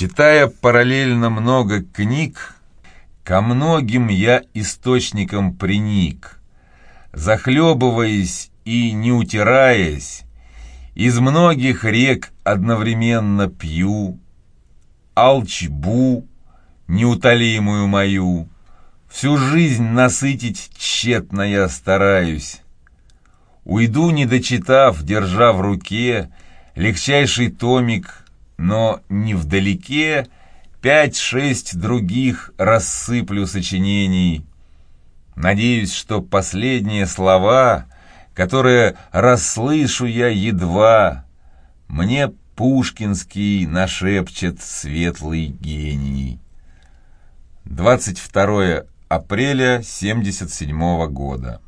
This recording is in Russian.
Читая параллельно много книг, ко многим я источникам приник, захлебываясь и не утираясь, из многих рек одновременно пью, алчбу неутолимую мою, всю жизнь насытить тщетно я стараюсь. Уйду, не дочитав, держа в руке легчайший томик, но не вдалеке пять-шесть других рассыплю сочинений. Надеюсь, что последние слова, которые расслышу я едва, мне Пушкинский нашепчет светлый гений. 22 апреля 77 года.